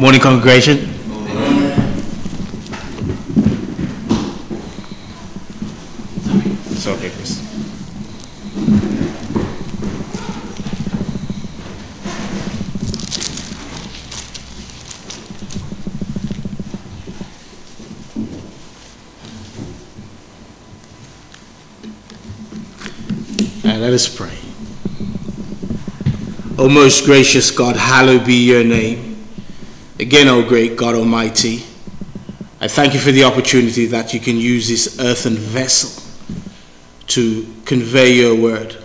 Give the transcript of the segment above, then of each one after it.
Morning, congregation. It's okay, Chris. And let us pray. O most gracious God, hallowed be your name. Again, O great God Almighty, I thank you for the opportunity that you can use this earthen vessel to convey your word.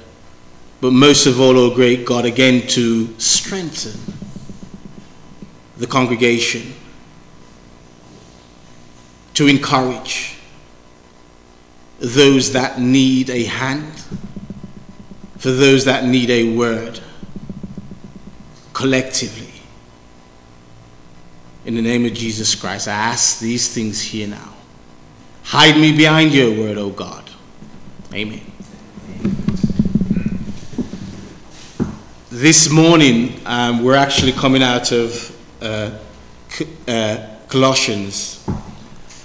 But most of all, O great God, again to strengthen the congregation, to encourage those that need a hand, for those that need a word collectively. In the name of Jesus Christ, I ask these things here now. Hide me behind your word, O God. Amen. This morning, um, we're actually coming out of uh, uh, Colossians,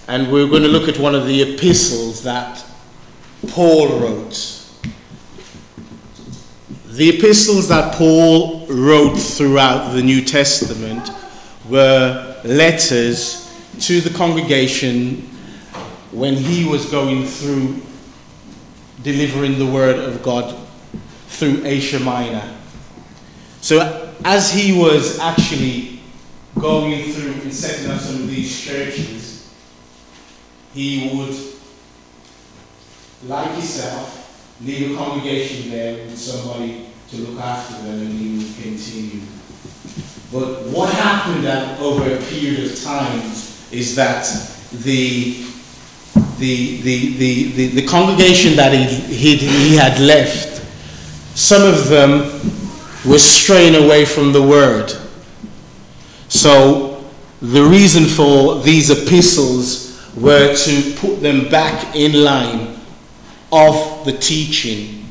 and we're going to look at one of the epistles that Paul wrote. The epistles that Paul wrote throughout the New Testament were letters to the congregation when he was going through delivering the word of God through Asia Minor. So, as he was actually going through and setting up some of these churches, he would, like himself, leave a congregation there with somebody to look after them and he would continue. But what happened over a period of time is that the the, the, the, the, the congregation that he, he, he had left, some of them were straying away from the word. So the reason for these epistles were to put them back in line of the teaching.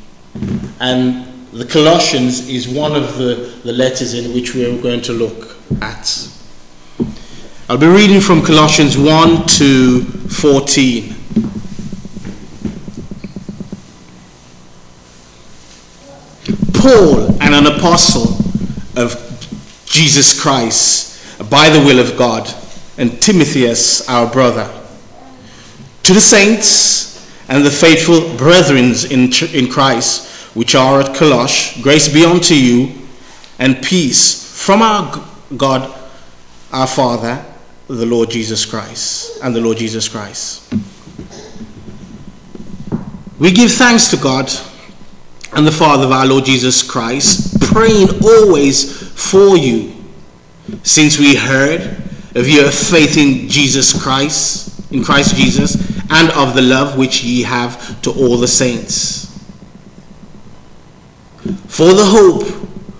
And the Colossians is one of the, the letters in which we are going to look at. I'll be reading from Colossians 1 to 14. Paul, and an apostle of Jesus Christ, by the will of God, and Timotheus, our brother, to the saints and the faithful brethren in, in Christ, which are at Colosh, grace be unto you, and peace from our God, our Father, the Lord Jesus Christ, and the Lord Jesus Christ. We give thanks to God and the Father of our Lord Jesus Christ, praying always for you, since we heard of your faith in Jesus Christ, in Christ Jesus, and of the love which ye have to all the saints. For the hope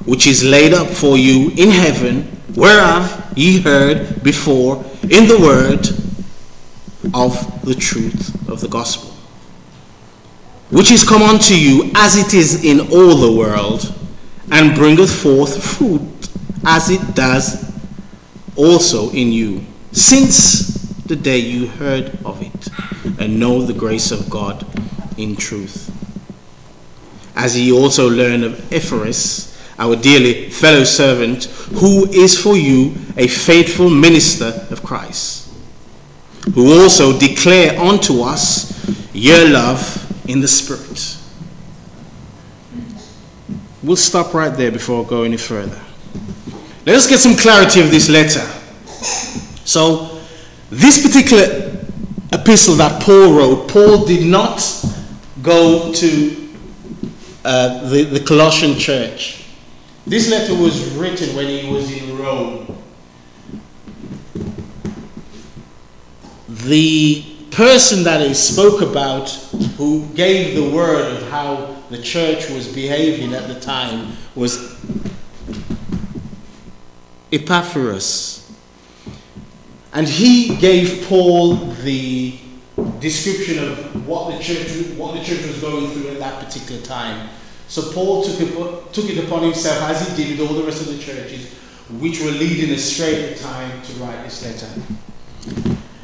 which is laid up for you in heaven, whereof ye heard before in the word of the truth of the gospel which is come unto you as it is in all the world, and bringeth forth fruit as it does also in you, since the day you heard of it, and know the grace of God in truth. As ye also learn of Epaphras, our dearly fellow servant, who is for you a faithful minister of Christ, who also declare unto us your love in the Spirit. We'll stop right there before I go any further. Let us get some clarity of this letter. So, this particular epistle that Paul wrote, Paul did not go to uh, the, the Colossian church. This letter was written when he was in Rome. The person that he spoke about who gave the word of how the church was behaving at the time was Epaphras. And he gave Paul the description of what the church what the church was going through at that particular time. So Paul took it, took it upon himself, as he did with all the rest of the churches, which were leading astray at the time to write this letter.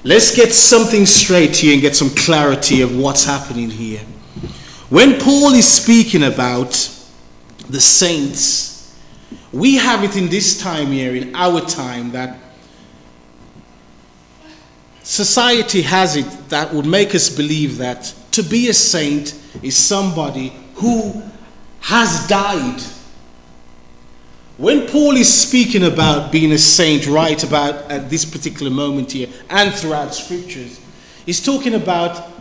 Let's get something straight here and get some clarity of what's happening here. When Paul is speaking about the saints, we have it in this time here, in our time, that society has it that would make us believe that to be a saint is somebody who has died. When Paul is speaking about being a saint, right about at this particular moment here and throughout scriptures, he's talking about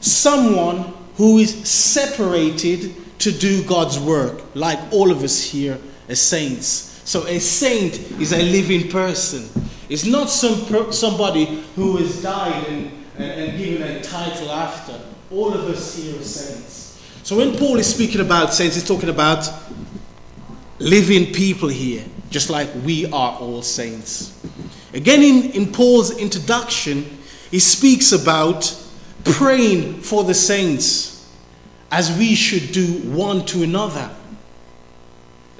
someone who is separated to do God's work, like all of us here as saints. So a saint is a living person. It's not some somebody who has died and, and, and given a title after. All of us here are saints. So when Paul is speaking about saints, he's talking about living people here, just like we are all saints. Again, in, in Paul's introduction, he speaks about praying for the saints as we should do one to another.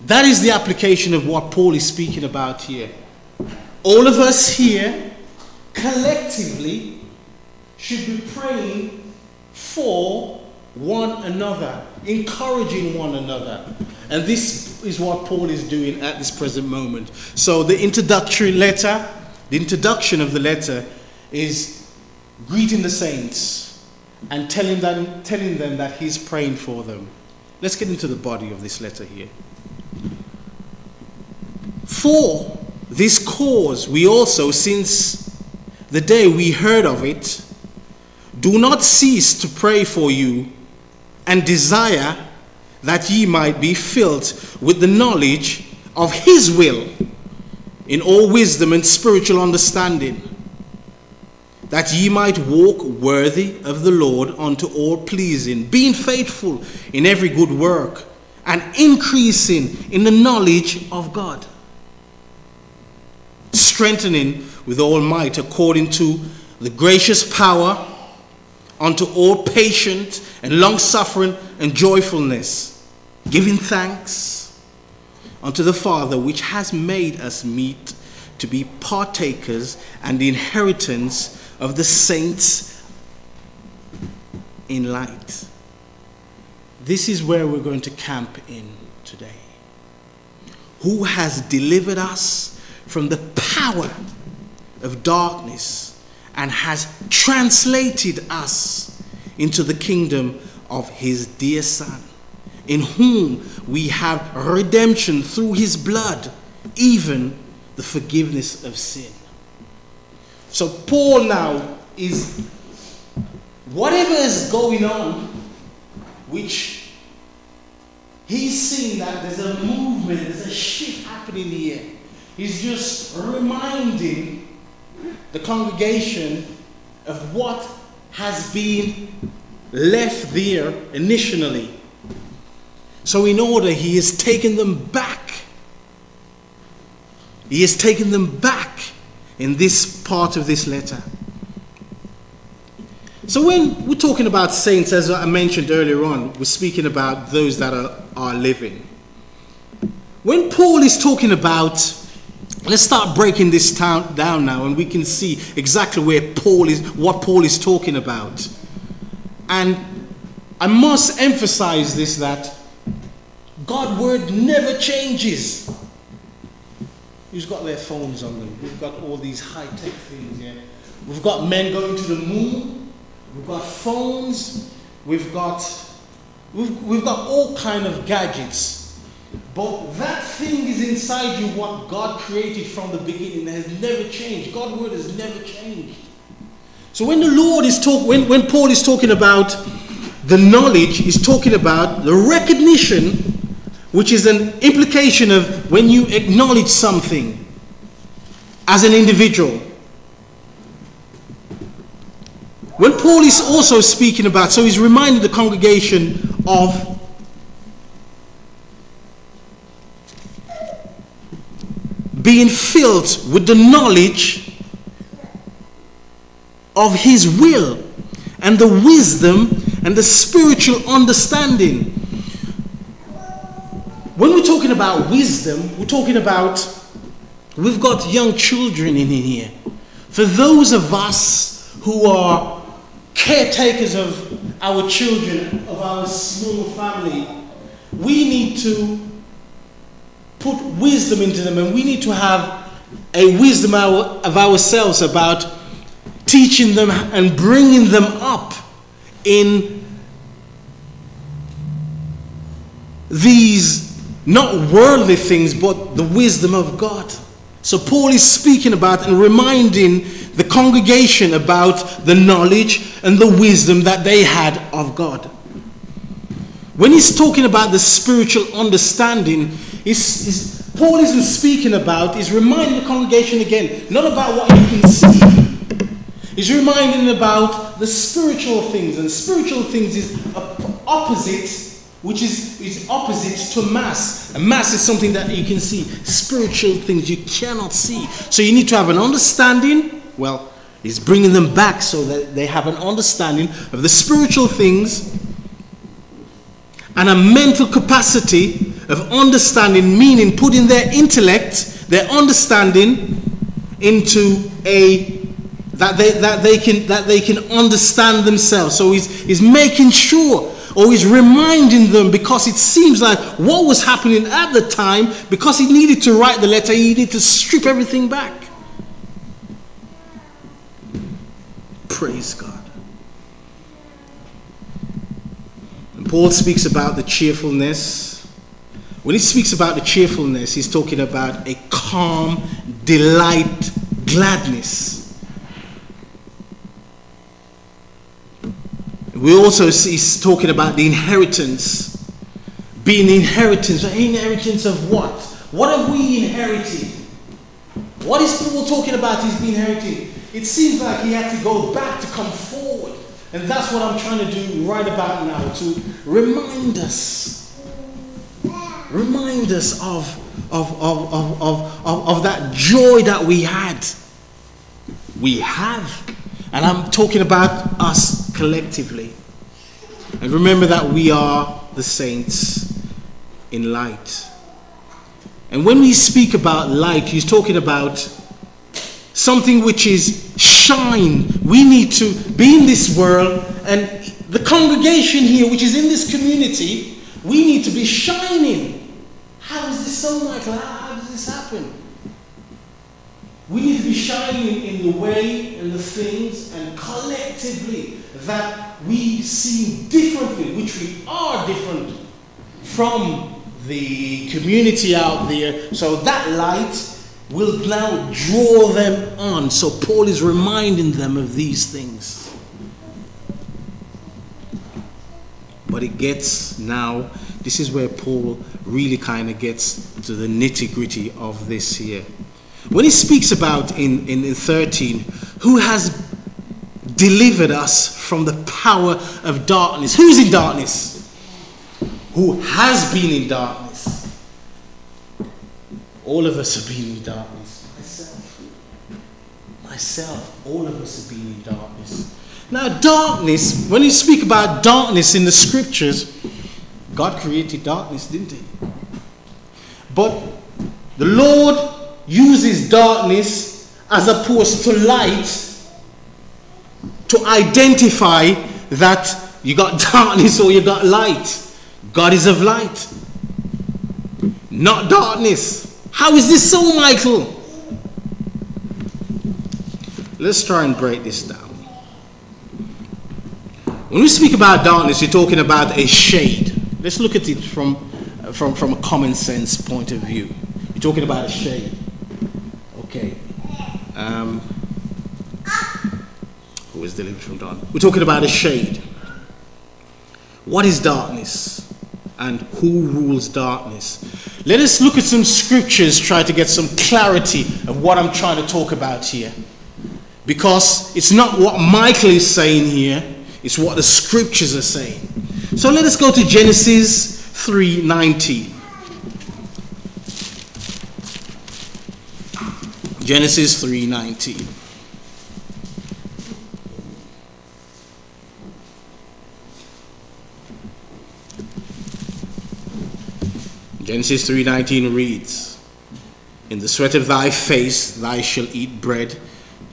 That is the application of what Paul is speaking about here. All of us here collectively should be praying for one another, encouraging one another. And this is what Paul is doing at this present moment. So, the introductory letter, the introduction of the letter is greeting the saints and telling them, telling them that he's praying for them. Let's get into the body of this letter here. For this cause, we also, since the day we heard of it, do not cease to pray for you and desire that ye might be filled with the knowledge of his will in all wisdom and spiritual understanding, that ye might walk worthy of the Lord unto all pleasing, being faithful in every good work, and increasing in the knowledge of God, strengthening with all might according to the gracious power unto all patience and long suffering and joyfulness, giving thanks unto the Father which has made us meet to be partakers and the inheritance of the saints in light. This is where we're going to camp in today. Who has delivered us from the power of darkness and has translated us into the kingdom of his dear Son, in whom we have redemption through his blood, even the forgiveness of sin. So, Paul now is whatever is going on, which he's seeing that there's a movement, there's a shift happening here. He's just reminding the congregation of what has been left there initially. So, in order, he has taken them back. He has taken them back in this part of this letter. So, when we're talking about saints, as I mentioned earlier on, we're speaking about those that are, are living. When Paul is talking about Let's start breaking this town down now and we can see exactly where Paul is, what Paul is talking about. And I must emphasize this that God's word never changes. Who's got their phones on them? We've got all these high tech things here. We've got men going to the moon. We've got phones. We've got we've, we've got all kind of gadgets but that thing is inside you what God created from the beginning has never changed. God's word has never changed. So when the Lord is talking, when, when Paul is talking about the knowledge, he's talking about the recognition, which is an implication of when you acknowledge something as an individual. When Paul is also speaking about, so he's reminding the congregation of being filled with the knowledge of His will and the wisdom and the spiritual understanding. When we're talking about wisdom, we're talking about We've got young children in here. For those of us who are caretakers of our children, of our small family, we need to put wisdom into them and we need to have a wisdom of ourselves about teaching them and bringing them up in these not worldly things but the wisdom of God. So Paul is speaking about and reminding the congregation about the knowledge and the wisdom that they had of God. When he's talking about the spiritual understanding, he's, he's, Paul isn't speaking about, he's reminding the congregation again, not about what you can see. He's reminding about the spiritual things, and spiritual things is opposite which is, is opposite to mass. And mass is something that you can see, spiritual things you cannot see. So you need to have an understanding. Well, he's bringing them back so that they have an understanding of the spiritual things and a mental capacity of understanding, meaning putting their intellect, their understanding into a that they that they can that they can understand themselves. So he's he's making sure or he's reminding them because it seems like what was happening at the time, because he needed to write the letter, he needed to strip everything back. Praise God. And Paul speaks about the cheerfulness. When he speaks about the cheerfulness, he's talking about a calm, delight, gladness. We also see he's talking about the inheritance. Being inheritance. Inheritance of what? What have we inherited? What is Paul talking about he's been inheriting? It seems like he had to go back to come forward. And that's what I'm trying to do right about now to remind us. Remind us of, of, of, of, of, of, of that joy that we had. We have. And I'm talking about us collectively. And remember that we are the saints in light. And when we speak about light, he's talking about something which is shine. We need to be in this world, and the congregation here, which is in this community, we need to be shining. How is this so, Michael? How, how does this happen? We need to be shining in the way and the things and collectively that we see differently, which we are different from the community out there. So that light will now draw them on. So Paul is reminding them of these things. But it gets now, this is where Paul really kind of gets to the nitty gritty of this here. When he speaks about in, in, in 13, who has delivered us from the power of darkness. Who's in darkness? Who has been in darkness? All of us have been in darkness. Myself. Myself. All of us have been in darkness. Now, darkness, when you speak about darkness in the scriptures, God created darkness, didn't He? But the Lord uses darkness as opposed to light to identify that you got darkness or you got light. God is of light, not darkness. How is this so, Michael? Let's try and break this down. When we speak about darkness, we're talking about a shade. Let's look at it from, from, from a common sense point of view. You're talking about a shade. Okay. Um, who is delivered from darkness? We're talking about a shade. What is darkness? And who rules darkness? Let us look at some scriptures, try to get some clarity of what I'm trying to talk about here. Because it's not what Michael is saying here, it's what the scriptures are saying. So let us go to Genesis 3:19. Genesis 3:19. Genesis 3:19 reads, In the sweat of thy face thou shalt eat bread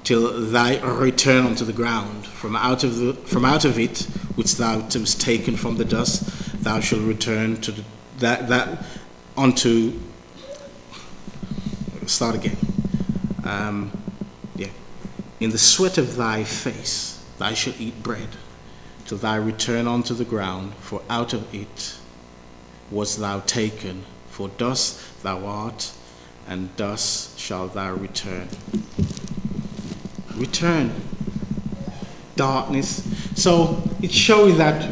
till thy return unto the ground. From out of the from out of it which thou hast taken from the dust, thou shalt return to the, that that unto. Start again. Um, yeah. In the sweat of thy face thou shalt eat bread till thy return unto the ground, for out of it was thou taken. For dust thou art, and dust shalt thou return. Return. Darkness. So it shows that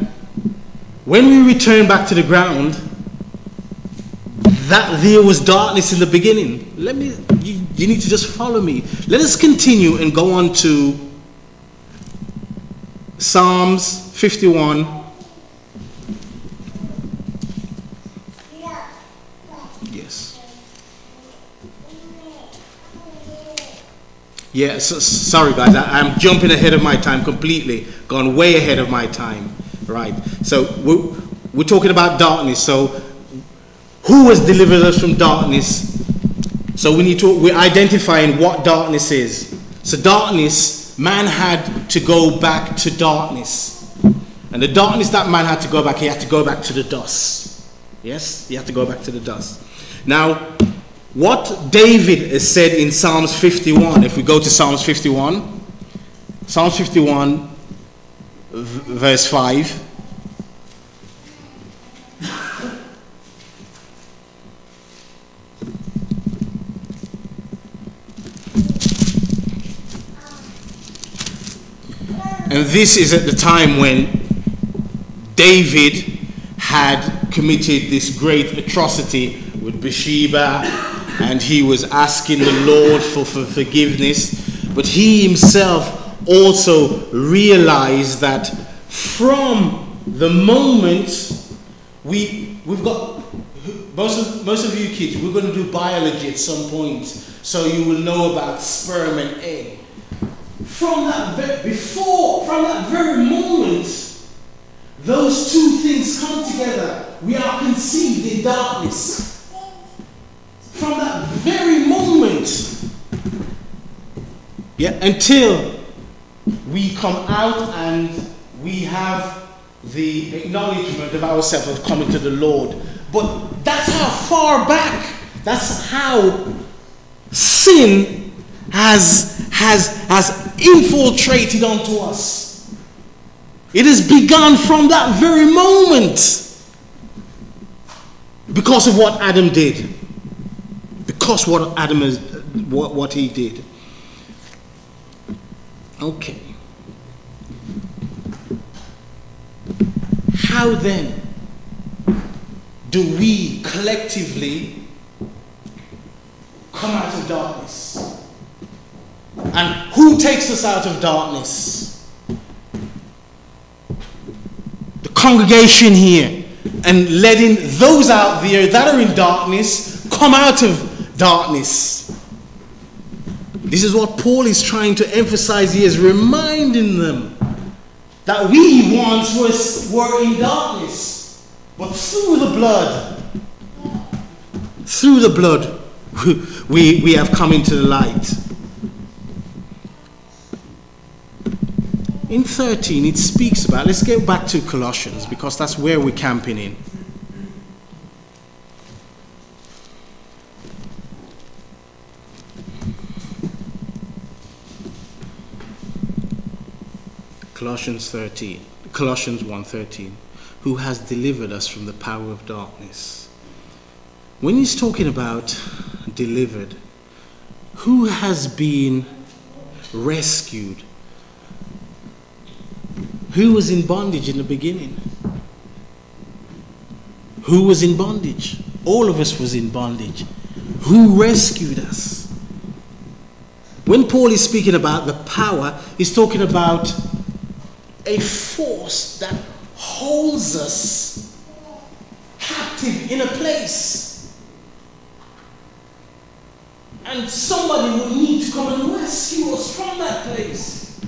when we return back to the ground, that there was darkness in the beginning. Let me, you, you need to just follow me. Let us continue and go on to Psalms 51. Yes. Yeah, so, sorry guys, I, I'm jumping ahead of my time completely, gone way ahead of my time. Right. So we're, we're talking about darkness. So who has delivered us from darkness? So we need to, we're identifying what darkness is. So darkness, man had to go back to darkness. And the darkness that man had to go back, he had to go back to the dust. Yes? He had to go back to the dust. Now, what David has said in Psalms 51, if we go to Psalms 51, Psalms 51, verse 5. And this is at the time when David had committed this great atrocity with Bathsheba and he was asking the Lord for, for forgiveness. But he himself also realized that from the moment we, we've got, most of, most of you kids, we're going to do biology at some point, so you will know about sperm and egg. From that, before, from that very moment, those two things come together. We are conceived in darkness. From that very moment, yeah, until we come out and we have the acknowledgement of ourselves of coming to the Lord. But that's how far back, that's how sin has, has, has infiltrated onto us. It has begun from that very moment because of what Adam did. Because what Adam is, what, what he did. Okay. How then do we collectively come out of darkness? And who takes us out of darkness? The congregation here. And letting those out there that are in darkness come out of darkness. This is what Paul is trying to emphasize. He is reminding them that we once was, were in darkness, but through the blood, through the blood, we, we have come into the light. In 13, it speaks about, let's get back to Colossians because that's where we're camping in. Colossians 13, Colossians 1:13, who has delivered us from the power of darkness. When he's talking about delivered, who has been rescued? Who was in bondage in the beginning? Who was in bondage? All of us was in bondage. Who rescued us? When Paul is speaking about the power, he's talking about a force that holds us captive in a place. And somebody will need to come and rescue us from that place.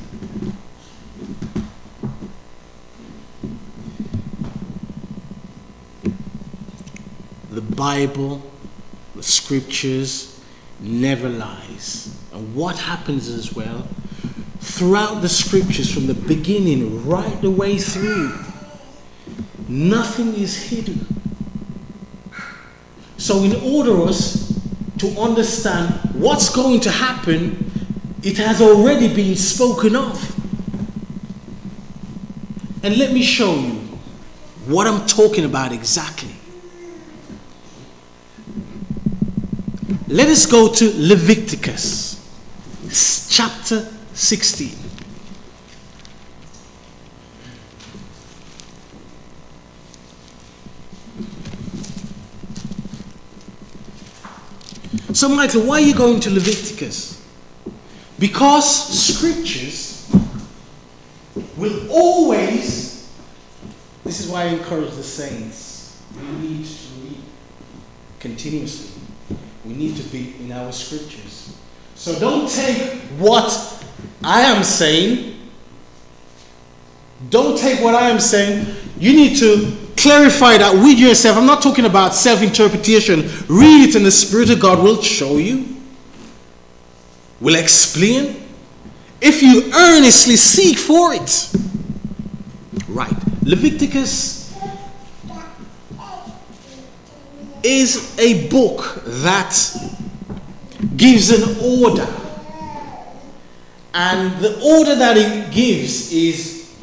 The Bible, the scriptures, never lies. And what happens as well, throughout the scriptures, from the beginning right the way through, nothing is hidden. So, in order us to understand what's going to happen, it has already been spoken of. And let me show you what I'm talking about exactly. Let us go to Leviticus chapter 16. So, Michael, why are you going to Leviticus? Because scriptures will always, this is why I encourage the saints, we need to read continuously. We need to be in our scriptures. So don't take what I am saying, don't take what I am saying. You need to clarify that with yourself. I'm not talking about self interpretation. Read it, and the Spirit of God will show you, will explain. If you earnestly seek for it. Right. Leviticus is a book that gives an order. And the order that it gives is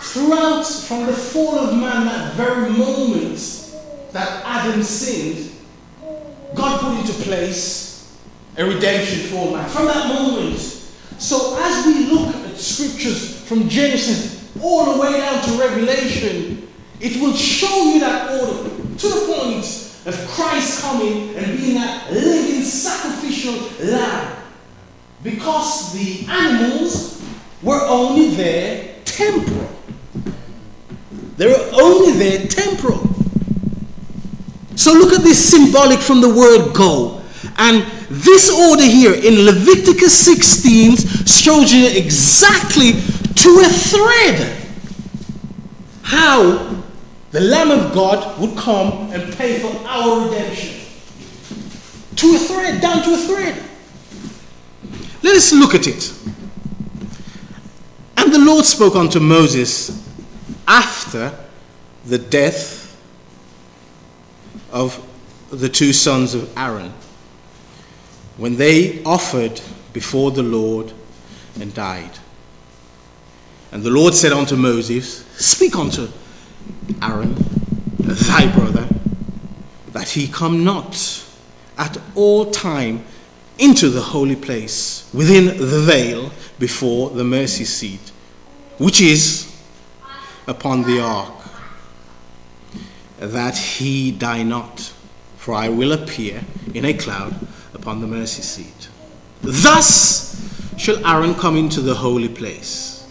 throughout from the fall of man, that very moment that Adam sinned, God put into place a redemption for man. From that moment. So as we look at scriptures from Genesis all the way down to Revelation, it will show you that order to the point of Christ coming and being that living sacrificial lamb. Because the animals were only there temporal. They were only there temporal. So look at this symbolic from the word go. And this order here in Leviticus 16 shows you exactly to a thread how the Lamb of God would come and pay for our redemption. To a thread, down to a thread. Let us look at it. And the Lord spoke unto Moses after the death of the two sons of Aaron, when they offered before the Lord and died. And the Lord said unto Moses, Speak unto Aaron, thy brother, that he come not at all time into the holy place within the veil before the mercy seat, which is upon the ark, that he die not, for I will appear in a cloud upon the mercy seat. Thus shall Aaron come into the holy place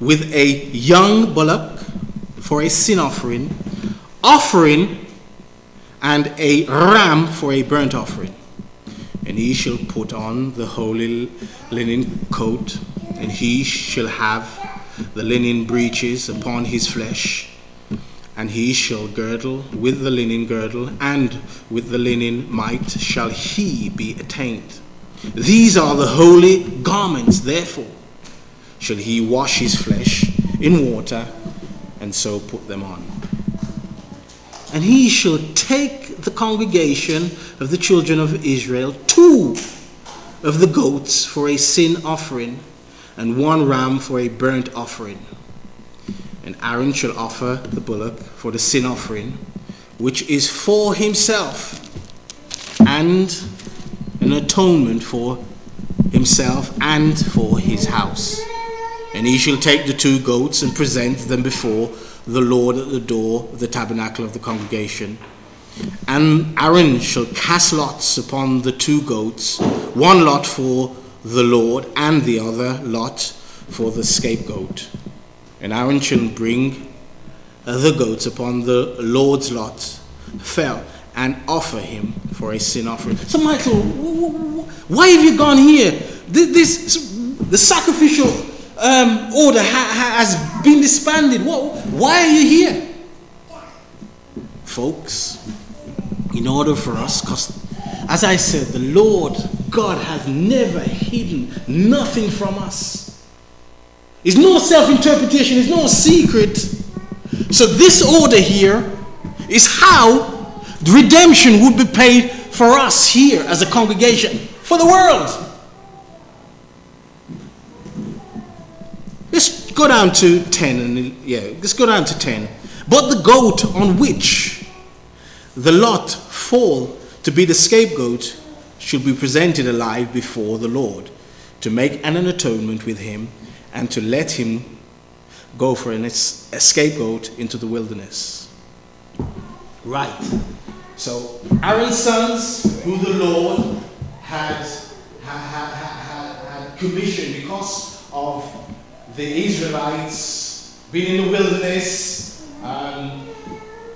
with a young bullock for a sin offering, offering, and a ram for a burnt offering. And he shall put on the holy linen coat, and he shall have the linen breeches upon his flesh, and he shall girdle with the linen girdle, and with the linen mitre shall he be attained. These are the holy garments, therefore shall he wash his flesh in water, and so put them on. And he shall take the congregation of the children of Israel two of the goats for a sin offering, and one ram for a burnt offering. And Aaron shall offer the bullock for the sin offering, which is for himself, and an atonement for himself and for his house. And he shall take the two goats and present them before the Lord at the door of the tabernacle of the congregation. And Aaron shall cast lots upon the two goats, one lot for the Lord, and the other lot for the scapegoat. And Aaron shall bring the goats upon the Lord's lot, fell, and offer him for a sin offering. So, Michael, why have you gone here? This, the sacrificial um, order ha- has been disbanded. What, why are you here? Folks, in order for us, because as I said, the Lord God has never hidden nothing from us. It's no self interpretation, it's no secret. So, this order here is how the redemption would be paid for us here as a congregation, for the world. Let's go down to 10 and yeah, let's go down to 10. But the goat on which the lot fall to be the scapegoat should be presented alive before the Lord to make an atonement with him and to let him go for an, a scapegoat into the wilderness. Right. So Aaron's sons, who the Lord had, had, had, had commissioned because of the Israelites being in the wilderness. Um,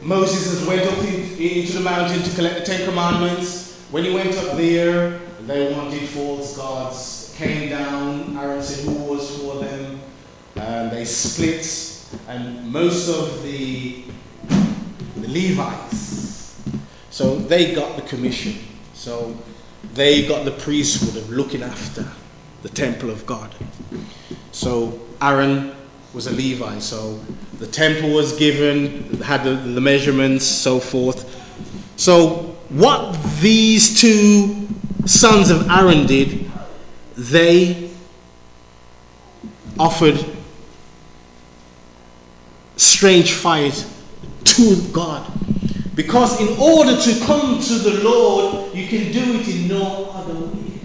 Moses went up into the mountain to collect the Ten Commandments. When he went up there, they wanted false gods. Came down. Aaron said, "Who was for them?" And they split, and most of the the Levites. So they got the commission. So they got the priesthood of looking after the temple of God. So Aaron was a Levite, so the temple was given, had the, the measurements, so forth. So what these two sons of Aaron did, they offered strange fight to God. Because in order to come to the Lord, you can do it in no other way.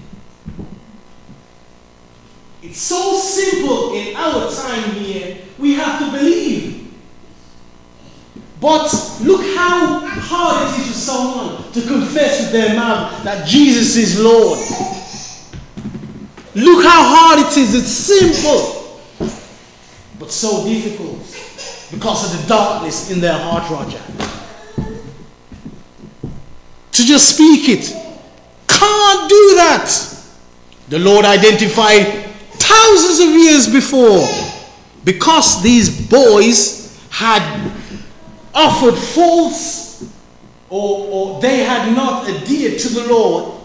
It's so simple in our time here, we have to believe. But look how hard it is for someone to confess with their mouth that Jesus is Lord. Look how hard it is. It's simple, but so difficult because of the darkness in their heart, Roger. To just speak it. Can't do that. The Lord identified thousands of years before because these boys had offered false or, or they had not adhered to the law,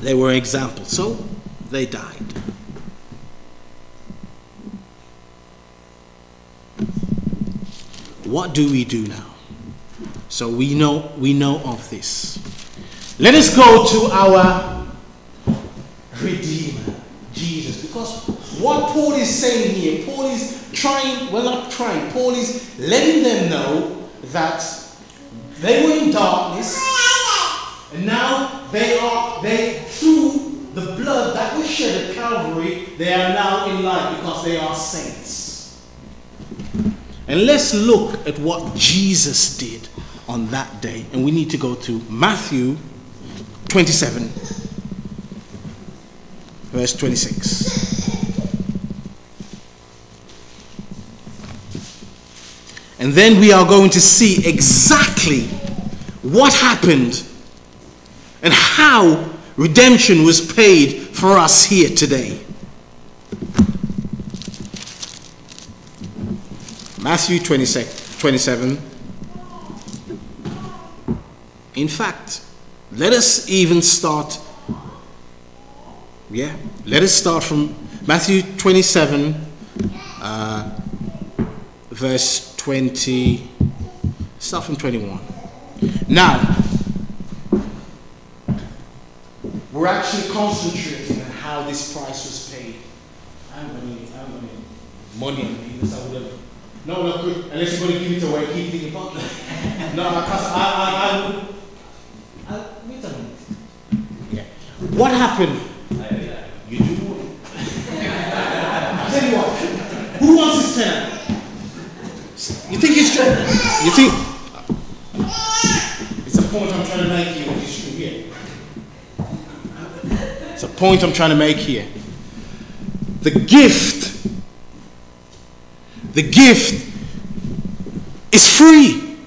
they were examples. So they died. What do we do now? So we know we know of this. Let us go to our Redeemer. Jesus. Because what Paul is saying here, Paul is trying, well, not trying, Paul is letting them know that they were in darkness, and now they are, they, through the blood that was shed at Calvary, they are now in light because they are saints. And let's look at what Jesus did on that day. And we need to go to Matthew 27 verse 26. And then we are going to see exactly what happened and how redemption was paid for us here today. Matthew 27. In fact, let us even start yeah, let us start from Matthew 27, uh, verse 20. Start from 21. Now, we're actually concentrating on how this price was paid. I'm going to, money on. I would have. No, good. Unless you're going to give it away, keep it in your pocket. no, because I, I, I. I, wait a minute. Yeah. What happened? You do I tell you what, who wants his tenant? You think it's true? You think it's a point I'm trying to make here with this here. It's a point I'm trying to make here. The gift, the gift is free.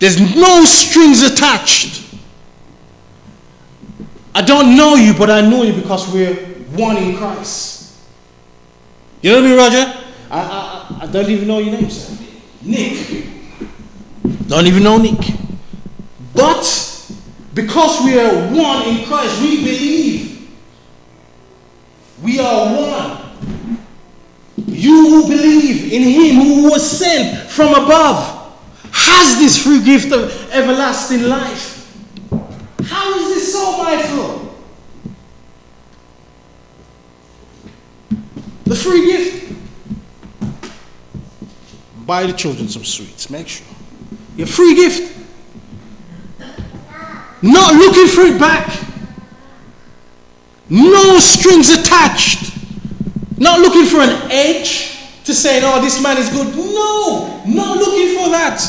There's no strings attached. I don't know you, but I know you because we're one in Christ. You know me, Roger? I, I, I don't even know your name, sir. Nick. Don't even know Nick. But because we are one in Christ, we believe. We are one. You who believe in Him who was sent from above has this free gift of everlasting life. How is this so vital? The free gift. Buy the children some sweets, make sure. Your free gift. Not looking for it back. No strings attached. Not looking for an edge to say, oh, this man is good. No, not looking for that.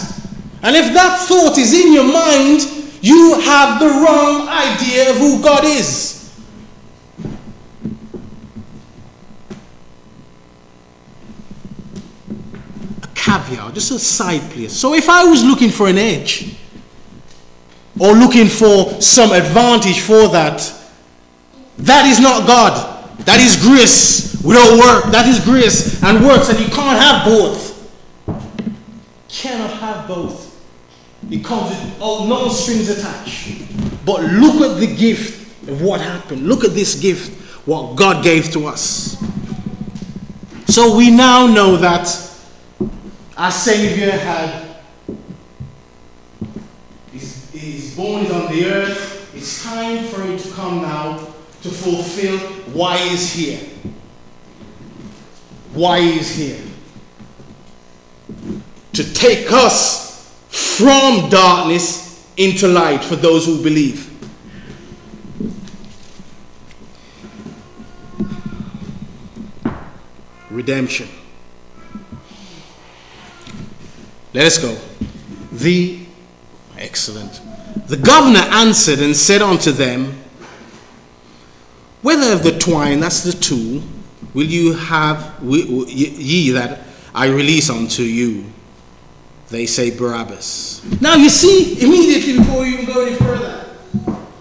And if that thought is in your mind, you have the wrong idea of who God is. A caveat, just a side please. So if I was looking for an edge, or looking for some advantage for that, that is not God. That is grace without work. That is grace and works, and you can't have both. Cannot have both. It comes with all, no strings attached. But look at the gift of what happened. Look at this gift, what God gave to us. So we now know that our Savior had is born, is on the earth. It's time for him to come now to fulfill why he's here. Why he's here. To take us from darkness into light for those who believe. Redemption. Let us go. The excellent the governor answered and said unto them, Whether of the twine, that's the two, will you have ye that I release unto you? They say Barabbas. Now you see, immediately before we even go any further,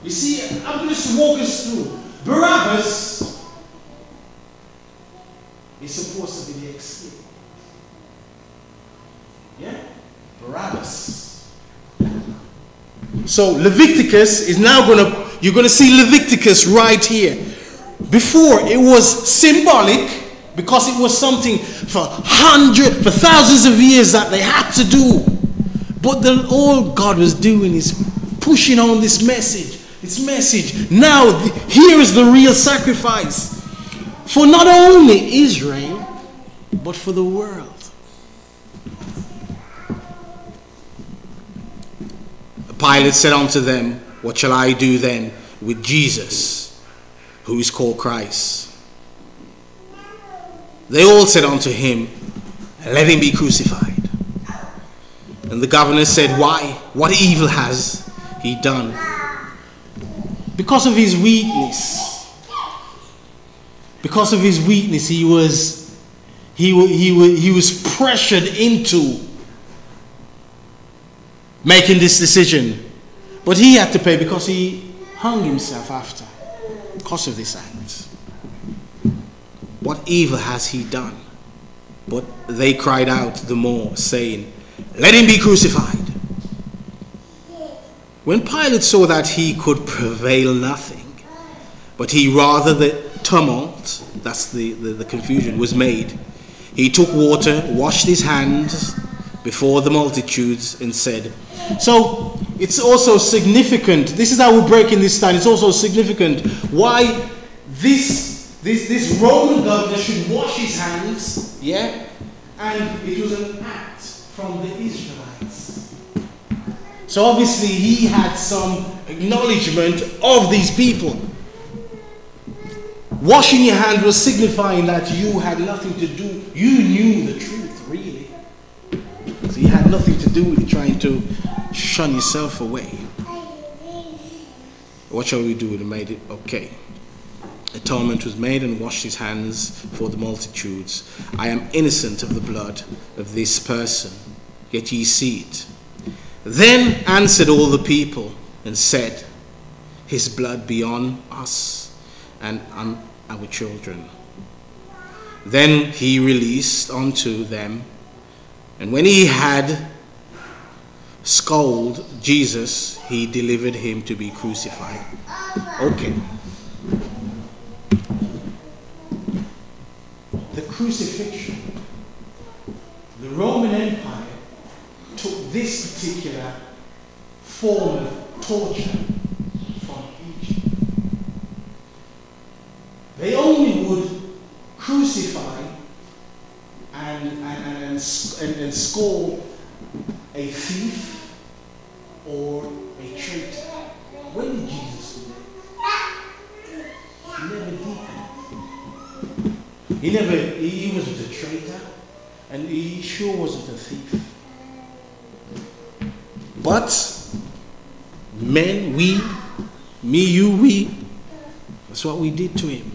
you see, I'm going to walk us through. Barabbas is supposed to be the escape. Yeah? Barabbas. So Leviticus is now going to, you're going to see Leviticus right here. Before it was symbolic because it was something for hundreds, for thousands of years that they had to do. But all God was doing is pushing on this message. This message. Now, here is the real sacrifice for not only Israel, but for the world. Pilate said unto them, What shall I do then with Jesus, who is called Christ? They all said unto him, Let him be crucified. And the governor said, Why? What evil has he done? Because of his weakness. Because of his weakness, he was he, he, he was pressured into making this decision. But he had to pay because he hung himself after, because of this act. What evil has he done? But they cried out the more, saying, Let him be crucified. When Pilate saw that he could prevail nothing, but he rather the tumult, that's the, the, the confusion, was made, he took water, washed his hands before the multitudes, and said, so it's also significant. This is how we're breaking this down. It's also significant why this, this, this Roman governor should wash his hands, yeah? And it was an act from the Israelites. So obviously he had some acknowledgement of these people. Washing your hands was signifying that you had nothing to do. You knew the truth. You had nothing to do with trying to shun yourself away. What shall we do? He made it okay. Atonement was made and washed his hands for the multitudes. I am innocent of the blood of this person, yet ye see it. Then answered all the people and said, His blood be on us and on our children. Then he released unto them, and when he had scolded Jesus, he delivered him to be crucified. Okay. The crucifixion, the Roman Empire took this particular form of torture we, me, you, we, that's what we did to him.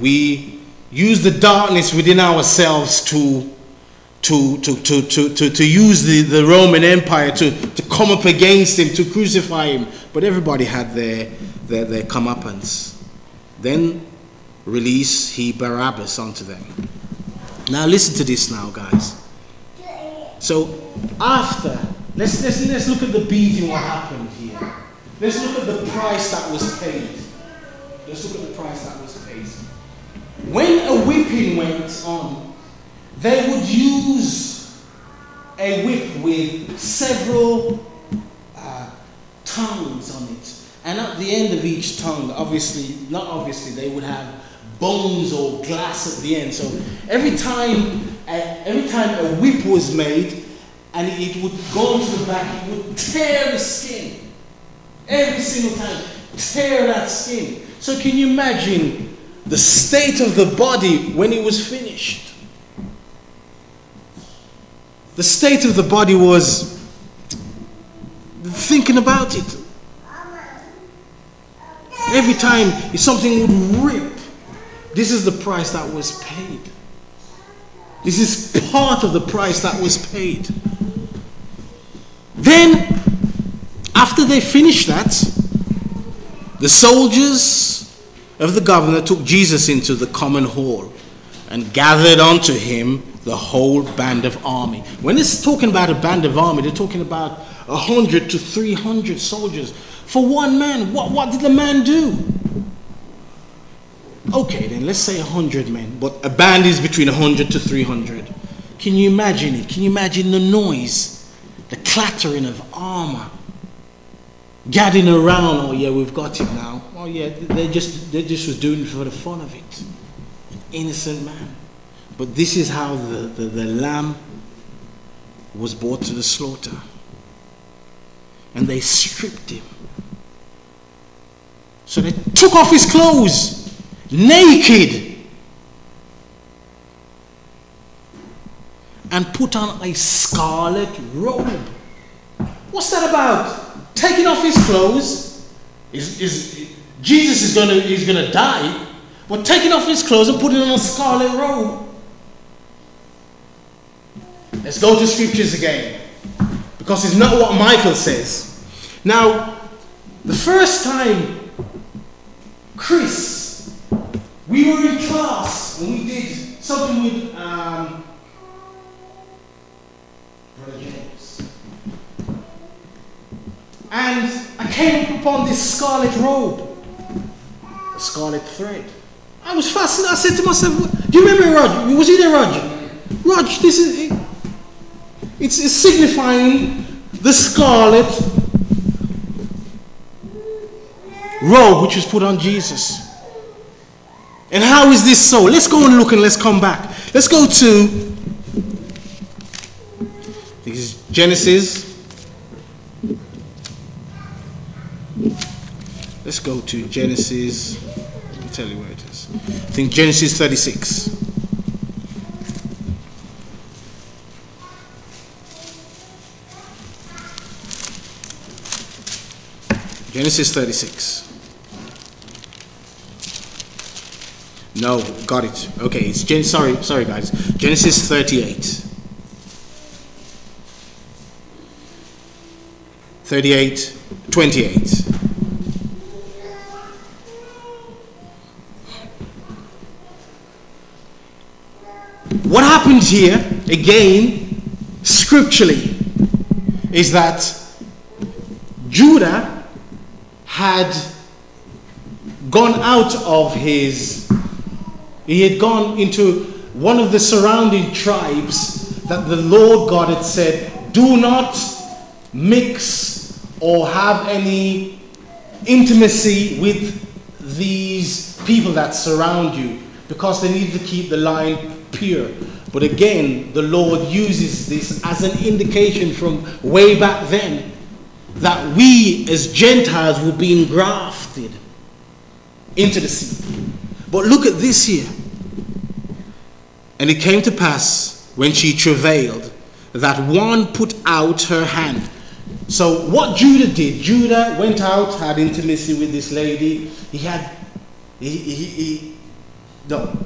We used the darkness within ourselves to to, to, to, to, to, to use the, the Roman Empire to, to come up against him, to crucify him. But everybody had their, their, their comeuppance. Then release he Barabbas unto them. Now listen to this now, guys. So after, let's, let's, let's look at the beating, what happened. Let's look at the price that was paid. Let's look at the price that was paid. When a whipping went on, they would use a whip with several uh, tongues on it. And at the end of each tongue, obviously, not obviously, they would have bones or glass at the end. So every time, every time a whip was made, and it would go into the back, it would tear the skin. Every single time, tear that skin. So can you imagine the state of the body when it was finished? The state of the body was thinking about it. Every time something would rip, this is the price that was paid. This is part of the price that was paid. Then, after they finished that, the soldiers of the governor took Jesus into the common hall and gathered unto him the whole band of army. When it's talking about a band of army, they're talking about 100 to 300 soldiers for one man. What, what did the man do? Okay, then let's say 100 men, but a band is between 100 to 300. Can you imagine it? Can you imagine the noise, the clattering of armor? Gathering around, oh yeah, we've got it now. Oh yeah, they just they just was doing it for the fun of it. An innocent man. But this is how the, the, the lamb was brought to the slaughter. And they stripped him. So they took off his clothes naked, and put on a scarlet robe. What's that about? Taking off his clothes is, is Jesus is gonna he's gonna die, but taking off his clothes and putting on a scarlet robe. Let's go to scriptures again. Because it's not what Michael says. Now, the first time Chris we were in class and we did something with um, Brother James. And I came upon this scarlet robe, a scarlet thread. I was fascinated. I said to myself, Do you remember Roger? Was he there, Roger? Roger, this is. It's, it's signifying the scarlet robe which was put on Jesus. And how is this so? Let's go and look and let's come back. Let's go to Genesis. Let's go to Genesis. Let me tell you where it is. I think Genesis 36. Genesis 36. No, got it. Okay, it's Gen- sorry, sorry guys. Genesis 38. 38, 28. What happened here, again, scripturally? is that Judah had gone out of his, he had gone into one of the surrounding tribes that the Lord God had said, do not mix or have any intimacy with these people that surround you because they need to keep the line pure. But again, the Lord uses this as an indication from way back then that we as Gentiles were being grafted into the seed. But look at this here. And it came to pass when she travailed that one put out her hand. So what Judah did, Judah went out, had intimacy with this lady. He had, he, he, he no,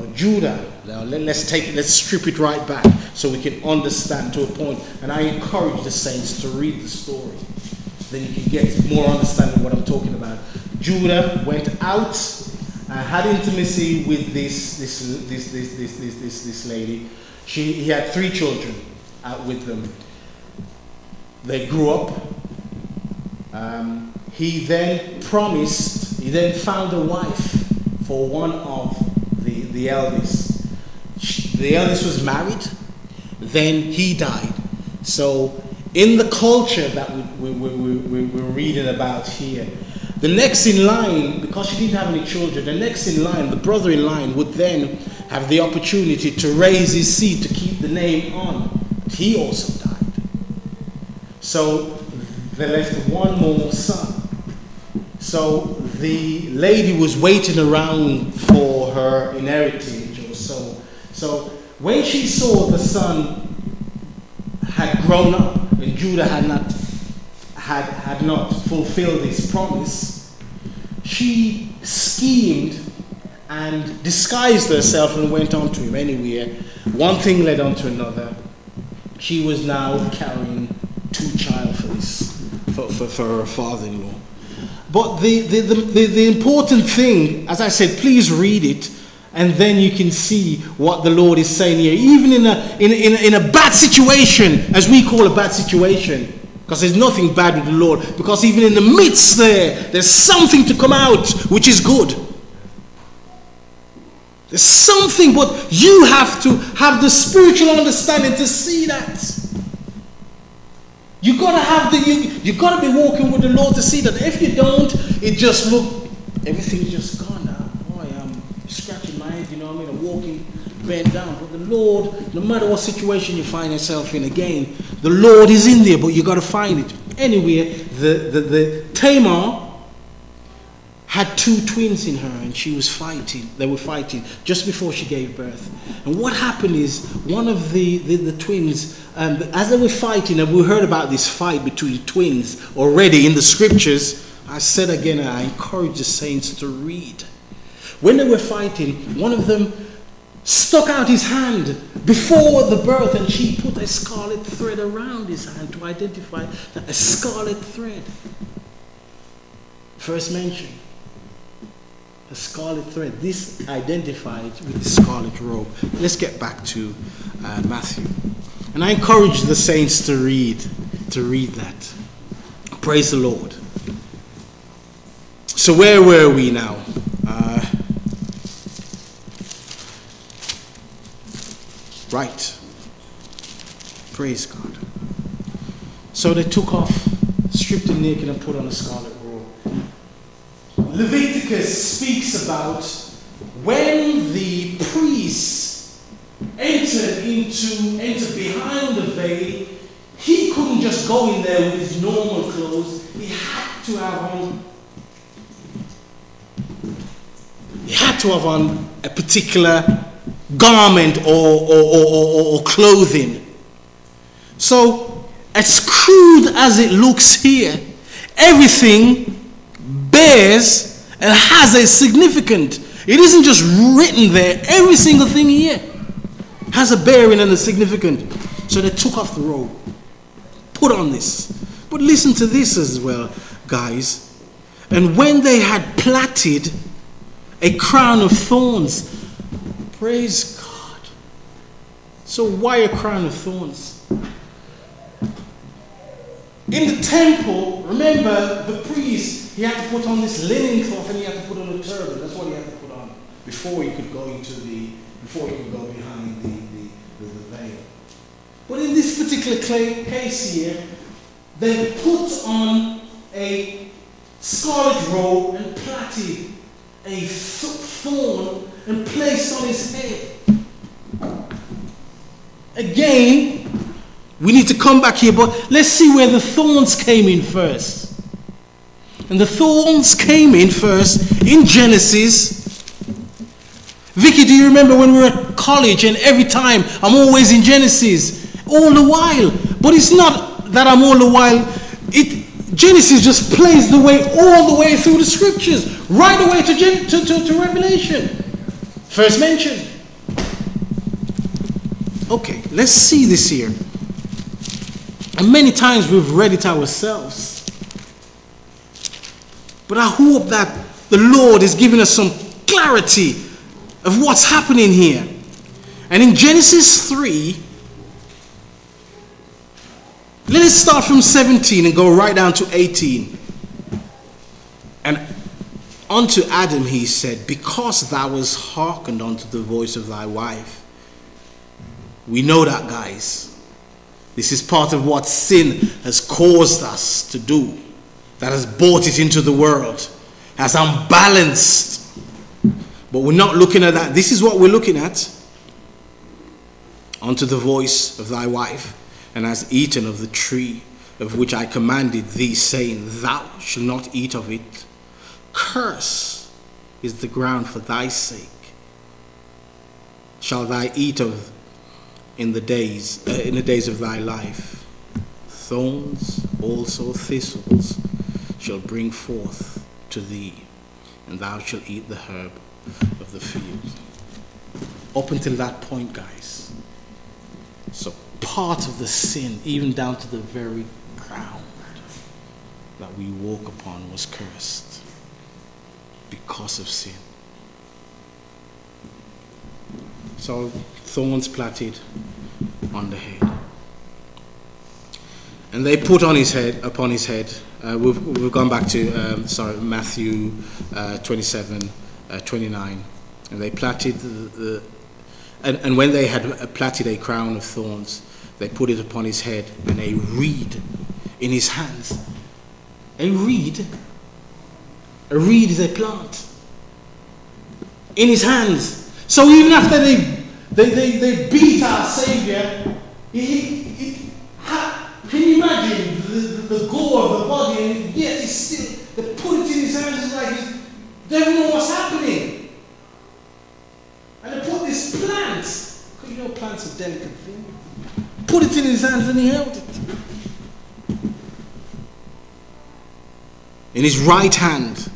no, Judah. Now let, us take, let's strip it right back so we can understand to a point. And I encourage the saints to read the story. Then you can get more understanding what I'm talking about. Judah went out, had intimacy with this, this, this, this, this, this, this, this lady. She, he had three children out with them. They grew up. Um, he then promised, he then found a wife for one of the, eldest. The eldest was married, then he died. So, in the culture that we, we, we, we, we're reading about here, the next in line, because she didn't have any children, the next in line, the brother in line, would then have the opportunity to raise his seed to keep the name on. He also died. So they left one more son. So the lady was waiting around for her inheritance or so. So when she saw the son had grown up and Judah had not had, had not fulfilled his promise, she schemed and disguised herself and went on to him anywhere. One thing led on to another. She was now carrying two child for, this, for, for, for her father-in-law. But the, the, the, the, important thing, as I said, please read it and then you can see what the Lord is saying here. Even in a, in, in, in a bad situation, as we call a bad situation, because there's nothing bad with the Lord. Because even in the midst there, there's something to come out which is good. There's something, but you have to have the spiritual understanding to see that. You gotta have the you, you gotta be walking with the Lord to see that. If you don't, it just look everything's just gone now. Boy, I'm scratching my head, you know what I mean? I'm walking bent down. But the Lord, no matter what situation you find yourself in again, the Lord is in there, but you got to find it. Anyway, the, the, the Tamar had two twins in her and she was fighting. They were fighting just before she gave birth. And what happened is one of the, the, the twins, um, as they were fighting, and we heard about this fight between twins already in the scriptures. I said again, I encourage the saints to read. When they were fighting, one of them stuck out his hand before the birth and she put a scarlet thread around his hand to identify that a scarlet thread. First mention. A scarlet thread. This identified with the scarlet robe. Let's get back to uh, Matthew. And I encourage the saints to read, to read that. Praise the Lord. So where were we now? Uh, right. Praise God. So they took off, stripped him naked, and put on a scarlet. Leviticus speaks about when the priests entered into entered behind the veil, he couldn't just go in there with his normal clothes. He had to have on he had to have on a particular garment or, or, or, or, clothing. So, as crude as it looks here, everything bears and has a significant. It isn't just written there, every single thing here has a bearing and a significant. So they took off the robe, put on this. But listen to this as well, guys. And when they had plaited a crown of thorns Praise God. So, why a crown of thorns? In the temple, remember the priest, he had to put on this linen cloth and he had to put on a turban. That's what he had to put on before he could go into the, before he could go behind the, the, the, veil. But in this particular case here, they put on a scarlet robe and plaited a thorn and placed on his head. Again, we need to come back here, but let's see where the thorns came in first. And the thorns came in first in Genesis. Vicky, do you remember when we were at college and every time I'm always in Genesis? All the while. But it's not that I'm all the while. It, Genesis just plays the way all the way through the scriptures, right away to, Gen- to, to, to Revelation. First mention. Okay, let's see this here. And many times we've read it ourselves. But I hope that the Lord is giving us some clarity of what's happening here. And in Genesis 3, let us start from 17 and go right down to 18. And unto Adam he said, Because thou hast hearkened unto the voice of thy wife we know that, guys. This is part of what sin has caused us to do, that has brought it into the world, has unbalanced. But we're not looking at that. This is what we're looking at. Unto the voice of thy wife, and has eaten of the tree of which I commanded thee, saying, Thou shalt not eat of it. Curse is the ground for thy sake. Shall thou eat of in the days uh, in the days of thy life thorns also thistles shall bring forth to thee and thou shalt eat the herb of the field up until that point guys so part of the sin even down to the very ground that we walk upon was cursed because of sin so thorns plaited on the head. And they put on his head, upon his head, uh, we've, we've gone back to, um, sorry, Matthew uh, 27, uh, 29. And they plaited the, the and, and when they had plaited a crown of thorns, they put it upon his head and a reed in his hands. A reed? A reed is a plant. In his hands. So even after they they, they, they beat our Savior. He, he, how, can you imagine the, the, gore of the body and yet he's still, they put it in his hands it's like he's, they don't know what's happening. And they put this plant, because you know plant's are delicate thing, put it in his hands and he held it. In his right hand,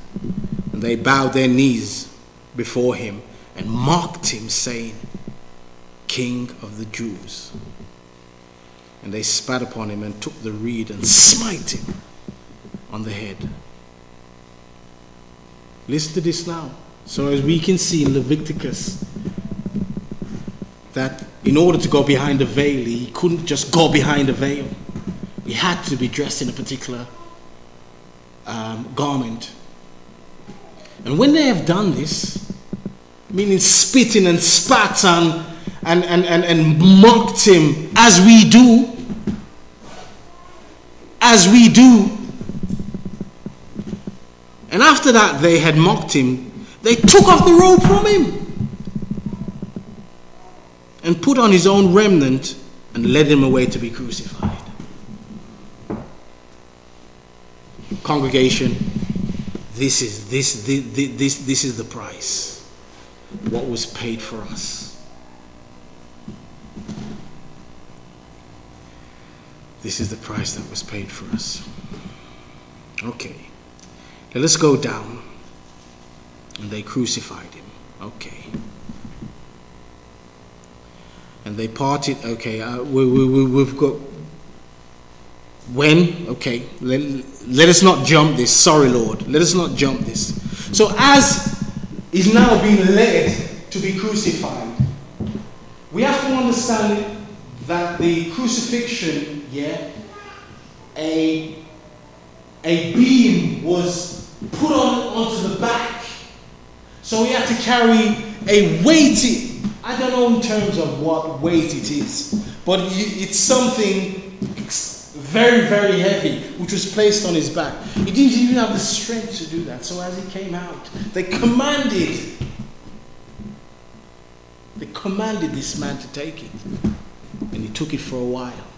and they bowed their knees before him and mocked him, saying, King of the Jews. And they spat upon him and took the reed and smite him on the head. Listen to this now. So, as we can see in Leviticus, that in order to go behind the veil, he couldn't just go behind the veil. He had to be dressed in a particular um, garment. And when they have done this, meaning spitting and spat on and, and, and, and mocked him as we do. As we do. And after that, they had mocked him. They took off the robe from him and put on his own remnant and led him away to be crucified. Congregation, this is this this this, this is the price. What was paid for us. This is the price that was paid for us. Okay. Now let's go down. And they crucified him. Okay. And they parted. Okay. Uh, we, we, we, have got. When? Okay. Let, let us not jump this. Sorry, Lord. Let us not jump this. So, as is now being led to be crucified, we have to understand that the crucifixion, yeah, a, a beam was put on onto the back. So he had to carry a weighty, I don't know in terms of what weight it is, but it's something very, very heavy, which was placed on his back. He didn't even have the strength to do that. So as he came out, they commanded, they commanded this man to take it. And he took it for a while.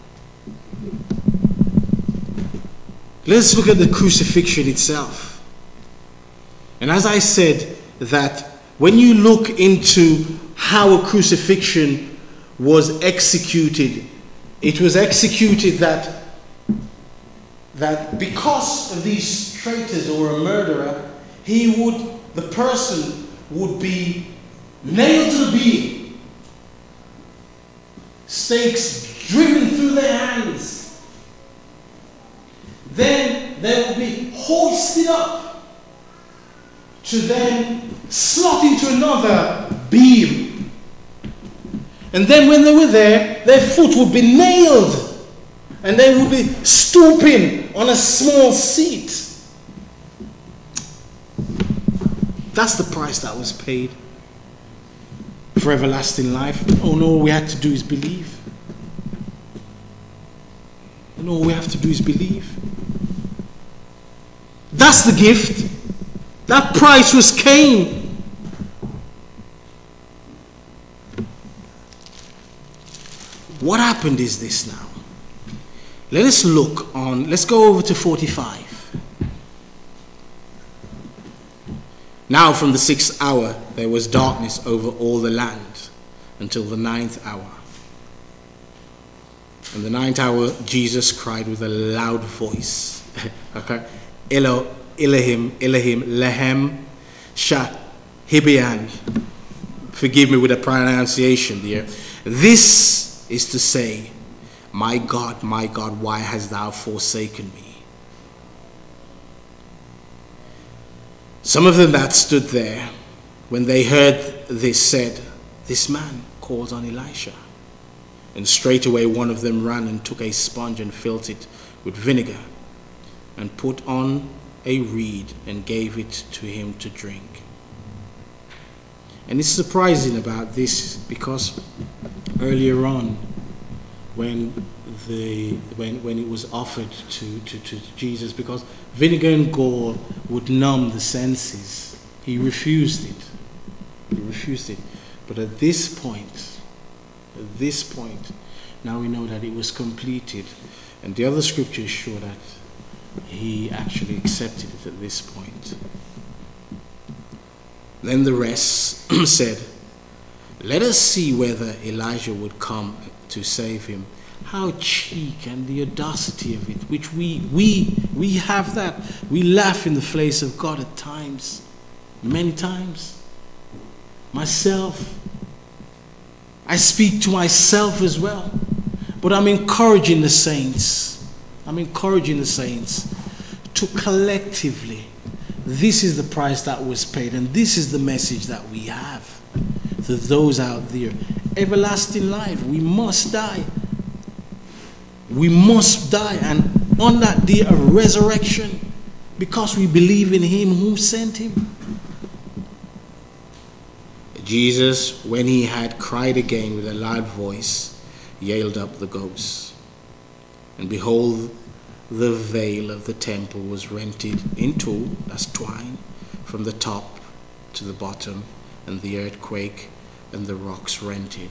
Let's look at the crucifixion itself. And as I said, that when you look into how a crucifixion was executed, it was executed that that because of these traitors or a murderer, he would, the person would be nailed to the beam, stakes driven through their hands. Then they would be hoisted up to then slot into another beam. And then when they were there, their foot would be nailed and they would be stooping on a small seat. That's the price that was paid for everlasting life. Oh no, all we had to do is believe. And all we have to do is believe. That's the gift. That price was Cain. What happened is this now. Let us look on, let's go over to 45. Now, from the sixth hour, there was darkness over all the land until the ninth hour. In the ninth hour, Jesus cried with a loud voice, Elo, Elohim, Elohim, Lehem, Shah, Hibian. Forgive me with the pronunciation there. This is to say, my God, my God, why hast thou forsaken me? Some of them that stood there, when they heard this, said, This man calls on Elisha. And straightway one of them ran and took a sponge and filled it with vinegar, and put on a reed and gave it to him to drink. And it's surprising about this because earlier on, when the when when it was offered to, to, to Jesus because vinegar and gall would numb the senses. He refused it. He refused it. But at this point, at this point, now we know that it was completed. And the other scriptures show that he actually accepted it at this point. Then the rest said, Let us see whether Elijah would come to save him. How cheek and the audacity of it, which we we we have that. We laugh in the face of God at times, many times. Myself. I speak to myself as well. But I'm encouraging the saints. I'm encouraging the saints to collectively. This is the price that was paid, and this is the message that we have to those out there everlasting life. We must die. We must die. And on that day of resurrection, because we believe in Him who sent Him. Jesus, when he had cried again with a loud voice, yelled up the ghost. And behold, the veil of the temple was rented in two, as twine, from the top to the bottom, and the earthquake and the rocks rented.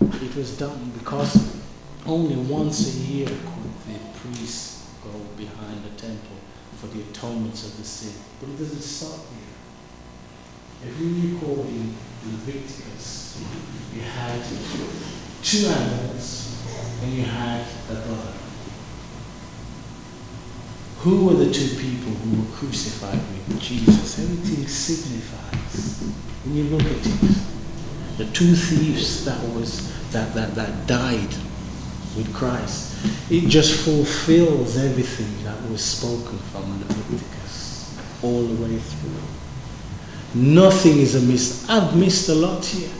It was done because only once a year could the priests go behind the temple for the atonements of the sin. But it doesn't stop here. If you recall in Leviticus, you had two animals and you had a brother. Who were the two people who were crucified with Jesus? Everything signifies. When you look at it, the two thieves that was that, that, that died with Christ, it just fulfills everything that was spoken from the Leviticus all the way through. Nothing is amiss. I've missed a lot here.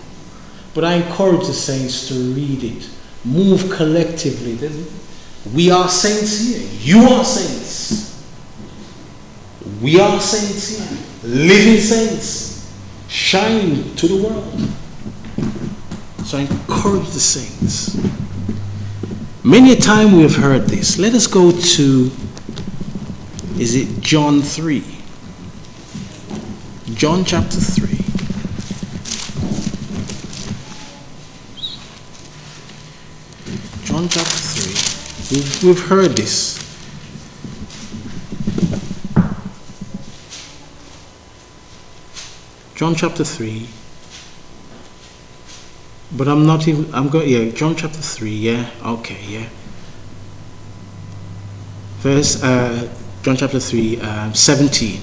But I encourage the saints to read it. Move collectively. We are saints here. You are saints. We are saints here. Living saints. Shine to the world. So I encourage the saints. Many a time we have heard this. Let us go to, is it John 3? John chapter 3. John chapter 3. We've, we've heard this. John chapter 3. But I'm not even, I'm going, yeah, John chapter 3, yeah, okay, yeah. Verse, uh, John chapter 3, uh, 17.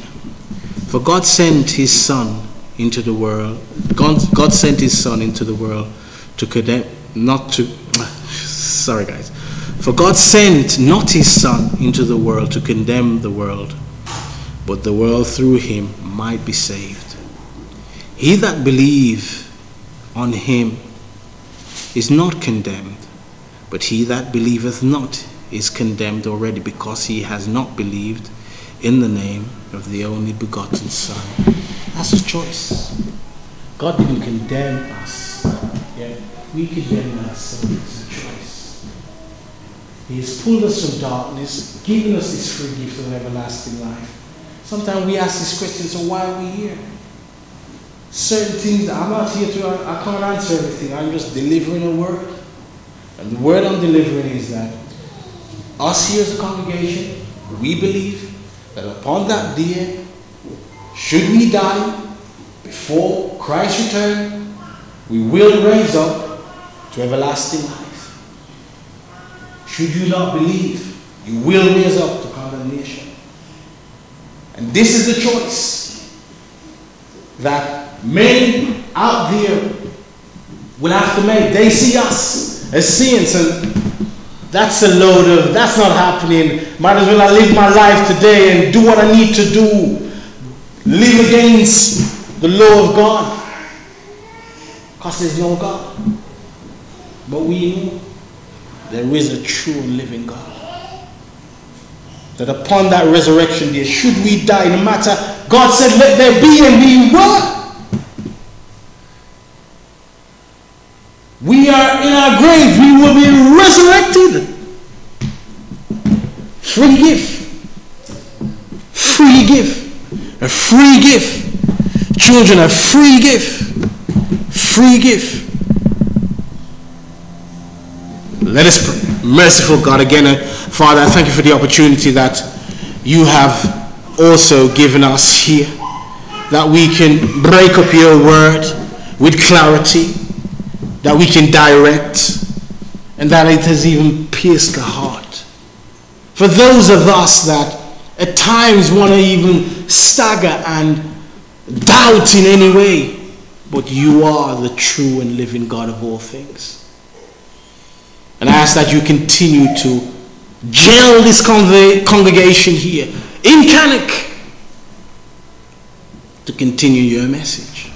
For God sent his Son into the world, God, God sent his Son into the world to condemn, not to, sorry guys. For God sent not his Son into the world to condemn the world, but the world through him might be saved. He that believe on him is not condemned, but he that believeth not is condemned already because he has not believed in the name of the only begotten Son. That's a choice. God didn't condemn us. We condemn ourselves. A choice. He has pulled us from darkness, given us this free gift of everlasting life. Sometimes we ask this question, so why are we here? certain things. that I'm not here to, I, I can't answer everything. I'm just delivering a word. And the word I'm delivering is that us here as a congregation, we believe that upon that day, should we die before Christ return, we will raise up to everlasting life. Should you not believe, you will raise up to condemnation. And this is the choice that men out there will have to make. They see us as saints, and that's a load of, that's not happening. Might as well I live my life today and do what I need to do. Live against the law of God. Because there's no God. But we know there is a true and living God. That upon that resurrection day, should we die, no matter, God said, let there be, and we were. We are in our grave. We will be resurrected. Free gift. Free gift. A free gift. Children, a free gift. Free gift. Let us pray. Merciful God, again, uh, Father, I thank you for the opportunity that you have also given us here. That we can break up your word with clarity that we can direct, and that it has even pierced the heart. For those of us that at times want to even stagger and doubt in any way, but you are the true and living God of all things. And I ask that you continue to gel this congregation here in Cannock to continue your message.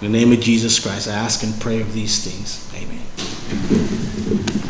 In the name of Jesus Christ, I ask and pray of these things. Amen.